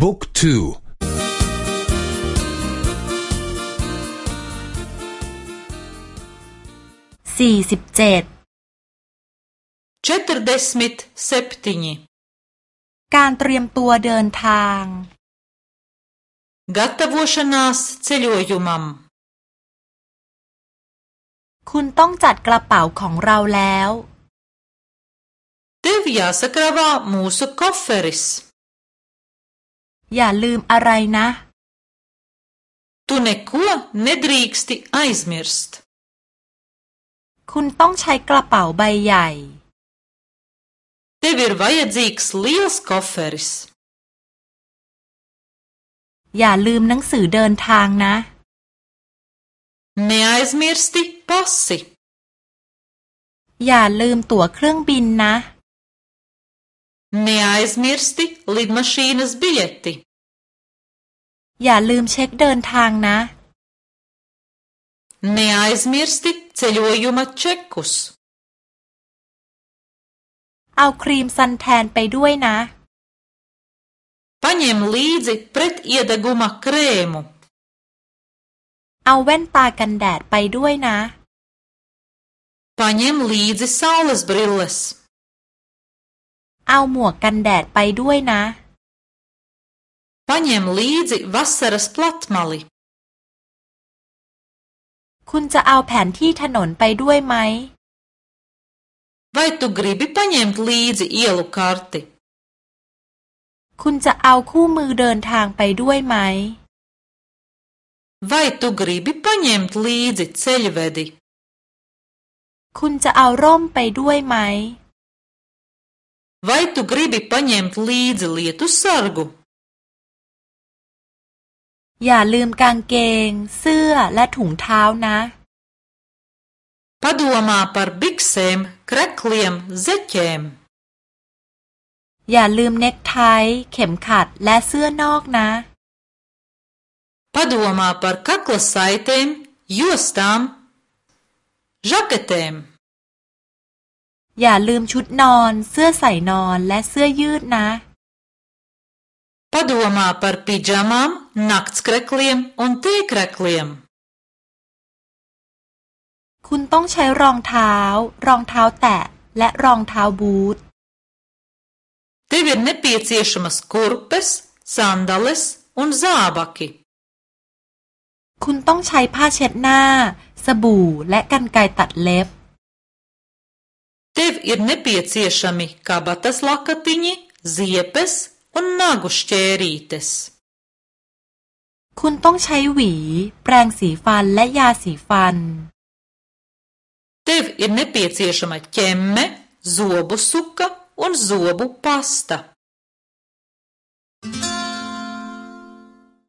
บุ๊กทูสี่สิบเจ็ดเจตรเดสมิตเซปตินีการเตรียมตัวเดินทาง กัตวชนาสเซลโยมัม คุณต้องจัดกระเป๋าของเราแล้วเดวิยาสกราวา มูสุคอฟเฟริสอย่าลืมอะไรนะตุเนคัวเนดริกสติไอส์มิร์สต์คุณต้องใช้กระเป๋าใบใหญ่เดวิร์วายจิกส์ลีลส์คอฟเฟอร์สอย่าลืมหนังสือเดินทางนะเนอไอส์มิร์สติปอสซิอย่าลืมตั๋วเครื่องบินนะ Neaizmirsti lidmašīnas biļeti. อย่าลืมเช็คเดินทางนะ Neaizmirsti ceļojuma čekus. เอาครีมซันแทนไปด้วยนะ Paņem līdzi pret iedeguma krēmu. เอาแว่นตากันแดดไปด้วยนะ Paņem līdzi saules brilles. เอาหมวกกันแดดไปด้วยนะปัญญมลีดิวัสเอร์สปลัตมาลีคุณจะเอาแผนที่ถนนไปด้วยไหมไวตุกรีบิปัญญมลีดิเอลูคาร์ติคุณจะเอาคู่มือเดินทางไปด้วยไหมไวตุกรีบิปัญญมลีดิเซลเวดิคุณจะเอาร่มไปด้วยไหม Vai tu gribi paņemt līdzi lietussargu? อย่าลืมกางเกงเสื้อและถุงเท้านะ Padomā par biksēm, krekliem, zeķēm. อย่าลืมเน็กไทเข็มขัดและเสื้อนอกนะ Padomā par kakla saitēm, jostām, žaketēm. อย่าลืมชุดนอนเสื้อใส่นอนและเสื้อยืดนะปดวมาปรปิจาม ž a m ā m naktskrekliem u เค ē k r e k l i คุณต้องใช้รองเท้า รองเท้าแตะ และรองเท้าบูท t e ว i นเนปีเซชม š สกูร์ป r p e s s a n d เลสอุนซาบ a กิคุณต้องใช้ผ้าเช็ดหน้า สบู่และกันไกตัดเล็บ Tev ir nepieciešami kabatas lakatiņi, ziepes un nagu šķērītes. คุณต้องใช้หวี แปรงสีฟันและยาสีฟัน Tev ir nepieciešama ķemme, zobu suka un zobu pasta.